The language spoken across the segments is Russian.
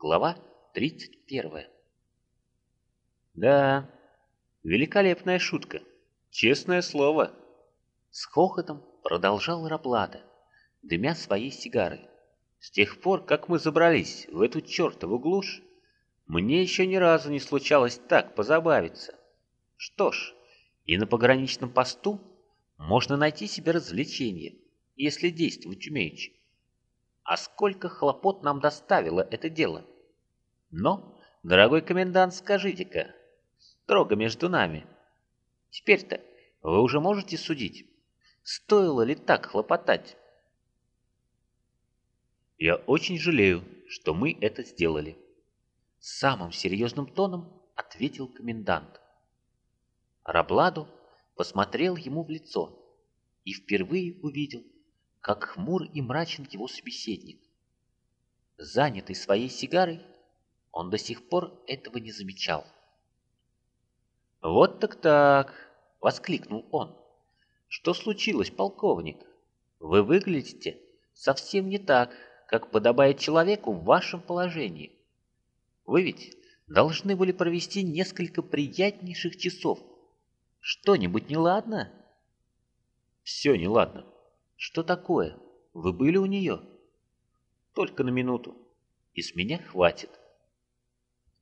Глава 31. Да, великолепная шутка. Честное слово. С хохотом продолжал Раплата, дымя своей сигарой. С тех пор, как мы забрались в эту чертову глушь, мне еще ни разу не случалось так позабавиться. Что ж, и на пограничном посту можно найти себе развлечение, если действовать умеючи. А сколько хлопот нам доставило это дело? Но, дорогой комендант, скажите-ка, строго между нами, теперь-то вы уже можете судить, стоило ли так хлопотать? Я очень жалею, что мы это сделали. Самым серьезным тоном ответил комендант. Рабладу посмотрел ему в лицо и впервые увидел, как хмур и мрачен его собеседник. Занятый своей сигарой, он до сих пор этого не замечал. «Вот так-так!» — воскликнул он. «Что случилось, полковник? Вы выглядите совсем не так, как подобает человеку в вашем положении. Вы ведь должны были провести несколько приятнейших часов. Что-нибудь неладно?» «Все неладно», «Что такое? Вы были у нее?» «Только на минуту. И с меня хватит».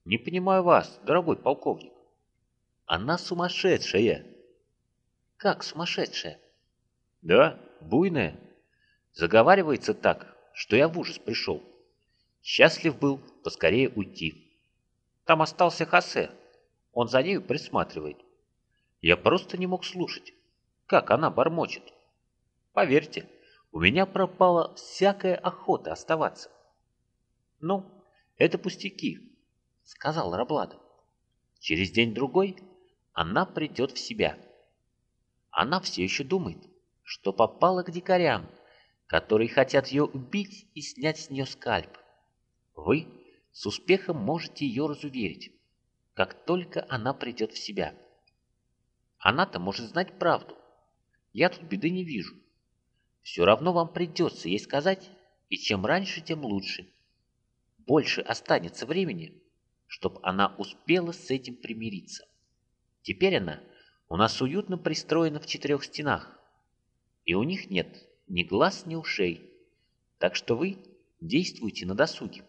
«Не понимаю вас, дорогой полковник. Она сумасшедшая». «Как сумасшедшая?» «Да, буйная. Заговаривается так, что я в ужас пришел. Счастлив был поскорее уйти. Там остался Хосе. Он за нею присматривает. Я просто не мог слушать, как она бормочет. Поверьте, у меня пропала всякая охота оставаться. Ну, это пустяки, сказал Рабладов. Через день-другой она придет в себя. Она все еще думает, что попала к дикарям, которые хотят ее убить и снять с нее скальп. Вы с успехом можете ее разуверить, как только она придет в себя. Она-то может знать правду. Я тут беды не вижу. Все равно вам придется ей сказать, и чем раньше, тем лучше. Больше останется времени, чтобы она успела с этим примириться. Теперь она у нас уютно пристроена в четырех стенах, и у них нет ни глаз, ни ушей, так что вы действуйте на досуге.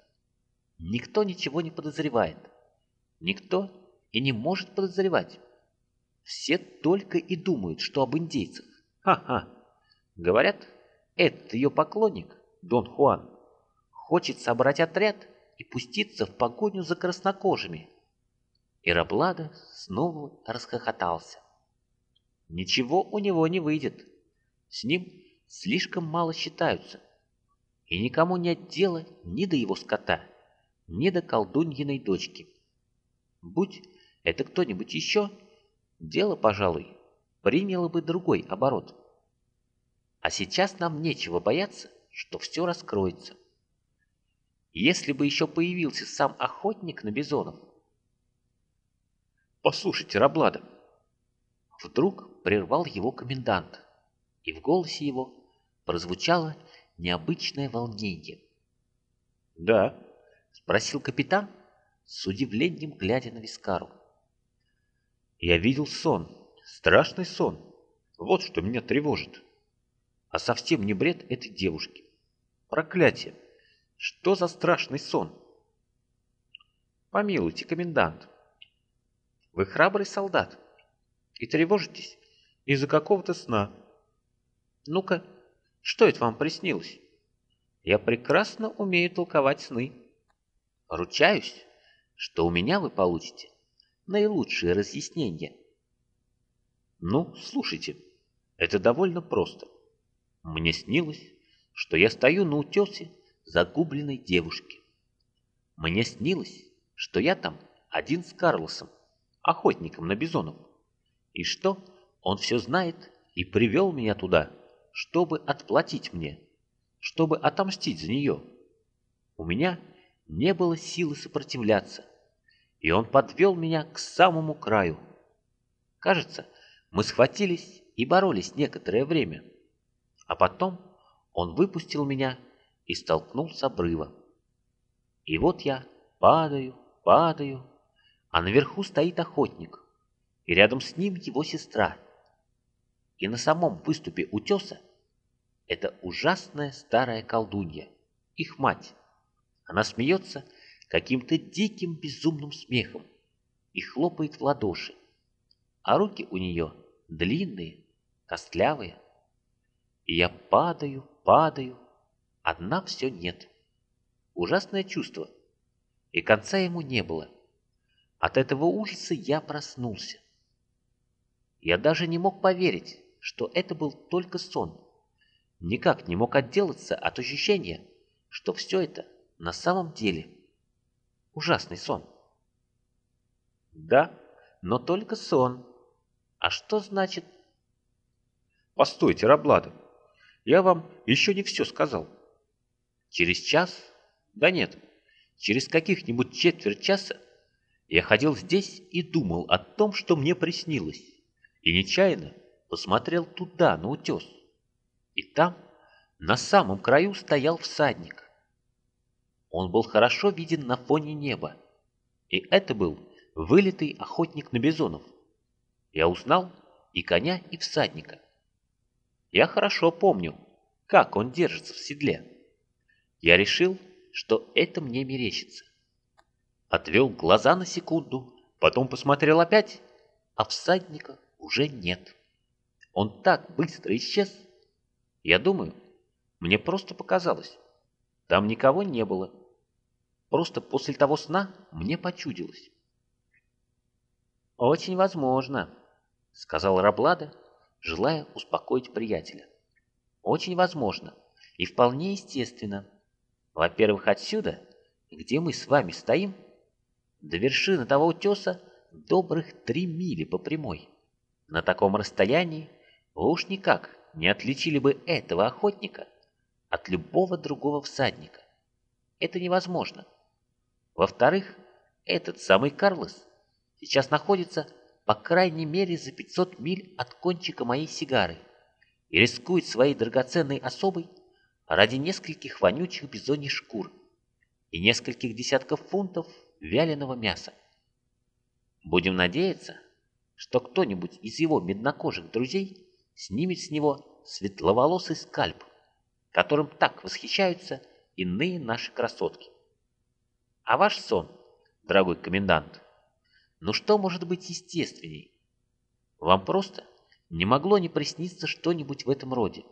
Никто ничего не подозревает, никто и не может подозревать. Все только и думают, что об индейцах. Ха-ха! Говорят, этот ее поклонник, Дон Хуан, хочет собрать отряд и пуститься в погоню за краснокожими. И Раблада снова расхохотался. Ничего у него не выйдет. С ним слишком мало считаются. И никому нет дела ни до его скота, ни до колдуньиной дочки. Будь это кто-нибудь еще, дело, пожалуй, приняло бы другой оборот. А сейчас нам нечего бояться, что все раскроется. Если бы еще появился сам охотник на бизонов. Послушайте, Раблада. Вдруг прервал его комендант, и в голосе его прозвучало необычное волнение. «Да?» — спросил капитан, с удивлением глядя на Вискару. «Я видел сон, страшный сон. Вот что меня тревожит» а совсем не бред этой девушки. Проклятие! Что за страшный сон? Помилуйте, комендант. Вы храбрый солдат и тревожитесь из-за какого-то сна. Ну-ка, что это вам приснилось? Я прекрасно умею толковать сны. Ручаюсь, что у меня вы получите наилучшие разъяснения. Ну, слушайте, это довольно просто. Мне снилось, что я стою на утесе загубленной девушки. Мне снилось, что я там один с Карлосом, охотником на бизонов, и что он все знает и привел меня туда, чтобы отплатить мне, чтобы отомстить за нее. У меня не было силы сопротивляться, и он подвел меня к самому краю. Кажется, мы схватились и боролись некоторое время. А потом он выпустил меня и столкнул с обрыва. И вот я падаю, падаю, а наверху стоит охотник, и рядом с ним его сестра. И на самом выступе утеса это ужасная старая колдунья, их мать. Она смеется каким-то диким безумным смехом и хлопает в ладоши, а руки у нее длинные, костлявые. Я падаю, падаю, одна все нет. Ужасное чувство, и конца ему не было. От этого ужаса я проснулся. Я даже не мог поверить, что это был только сон. Никак не мог отделаться от ощущения, что все это на самом деле ужасный сон. Да, но только сон. А что значит... Постойте, Раблада, я вам еще не все сказал. Через час? Да нет, через каких-нибудь четверть часа я ходил здесь и думал о том, что мне приснилось, и нечаянно посмотрел туда, на утес. И там, на самом краю, стоял всадник. Он был хорошо виден на фоне неба, и это был вылитый охотник на бизонов. Я узнал и коня, и всадника. Я хорошо помню, как он держится в седле. Я решил, что это мне мерещится. Отвел глаза на секунду, потом посмотрел опять, а всадника уже нет. Он так быстро исчез. Я думаю, мне просто показалось. Там никого не было. Просто после того сна мне почудилось. «Очень возможно», — сказал Раблада, желая успокоить приятеля. «Очень возможно и вполне естественно. Во-первых, отсюда, где мы с вами стоим, до вершины того утеса добрых три мили по прямой. На таком расстоянии вы уж никак не отличили бы этого охотника от любого другого всадника. Это невозможно. Во-вторых, этот самый Карлос сейчас находится по крайней мере за 500 миль от кончика моей сигары и рискует своей драгоценной особой ради нескольких вонючих бизоньих шкур и нескольких десятков фунтов вяленого мяса. Будем надеяться, что кто-нибудь из его меднокожих друзей снимет с него светловолосый скальп, которым так восхищаются иные наши красотки. А ваш сон, дорогой комендант, ну что может быть естественней? Вам просто не могло не присниться что-нибудь в этом роде.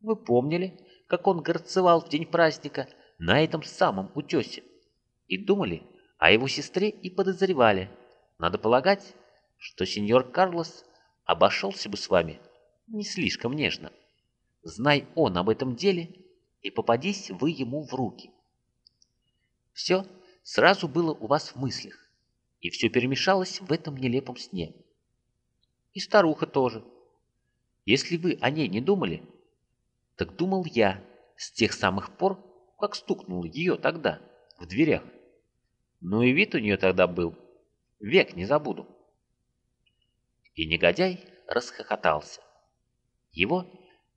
Вы помнили, как он горцевал в день праздника на этом самом утесе и думали, а его сестре и подозревали. Надо полагать, что сеньор Карлос обошелся бы с вами не слишком нежно. Знай он об этом деле, и попадись вы ему в руки. Все сразу было у вас в мыслях, и все перемешалось в этом нелепом сне. И старуха тоже. Если вы о ней не думали, так думал я с тех самых пор, как стукнул ее тогда в дверях. Ну и вид у нее тогда был. Век не забуду. И негодяй расхохотался. Его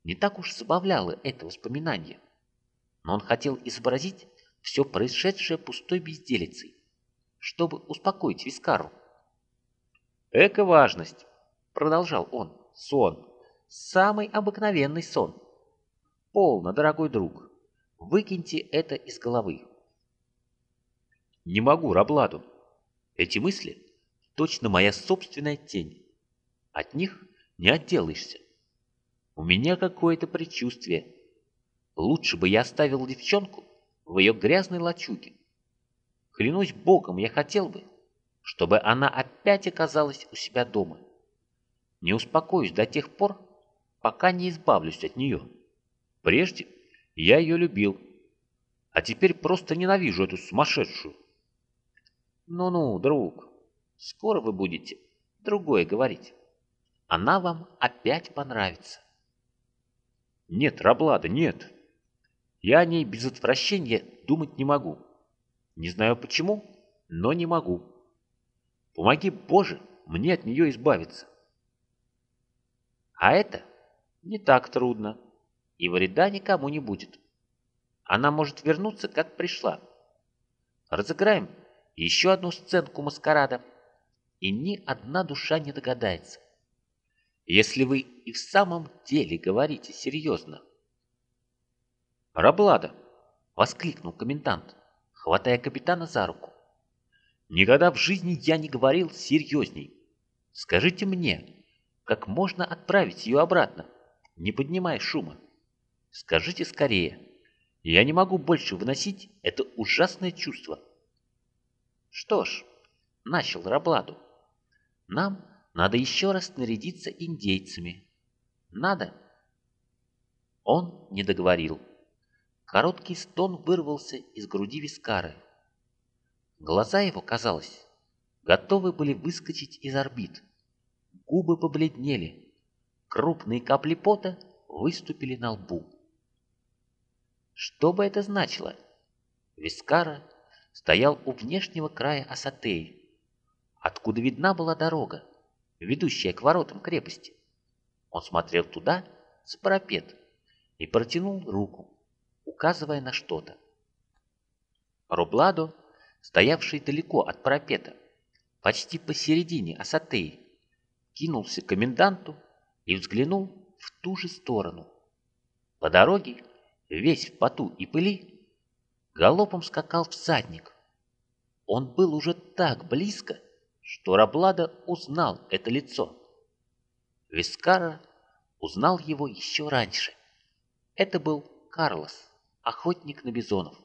не так уж забавляло это воспоминание. Но он хотел изобразить все происшедшее пустой безделицей, чтобы успокоить Вискару. «Эка важность!» — продолжал он. «Сон. Самый обыкновенный сон. Полно, дорогой друг. Выкиньте это из головы. Не могу, Рабладу. Эти мысли — точно моя собственная тень. От них не отделаешься. У меня какое-то предчувствие. Лучше бы я оставил девчонку в ее грязной лачуге. Клянусь богом, я хотел бы, чтобы она опять оказалась у себя дома. Не успокоюсь до тех пор, пока не избавлюсь от нее. Прежде я ее любил, а теперь просто ненавижу эту сумасшедшую. Ну-ну, друг, скоро вы будете другое говорить. Она вам опять понравится. Нет, Раблада, нет. Я о ней без отвращения думать не могу. Не знаю почему, но не могу. Помоги, Боже, мне от нее избавиться. А это не так трудно, и вреда никому не будет. Она может вернуться, как пришла. разыграем еще одну сценку маскарада, и ни одна душа не догадается. Если вы и в самом деле говорите серьезно. «Раблада!» — воскликнул комендант, хватая капитана за руку. «Никогда в жизни я не говорил серьезней. Скажите мне, как можно отправить ее обратно, не поднимая шума? Скажите скорее. Я не могу больше выносить это ужасное чувство». «Что ж», — начал Рабладу, — «нам надо еще раз нарядиться индейцами. Надо?» Он не договорил. Короткий стон вырвался из груди Вискары. Глаза его, казалось, готовы были выскочить из орбит. Губы побледнели. Крупные капли пота выступили на лбу. Что бы это значило? Вискара стоял у внешнего края Асатеи, откуда видна была дорога, ведущая к воротам крепости. Он смотрел туда, с парапет, и протянул руку указывая на что-то. Рубладо, стоявший далеко от парапета, почти посередине Асатеи, кинулся к коменданту и взглянул в ту же сторону. По дороге, весь в поту и пыли, галопом скакал всадник. Он был уже так близко, что Раблада узнал это лицо. Вискара узнал его еще раньше. Это был Карлос охотник на бизонов.